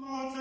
God's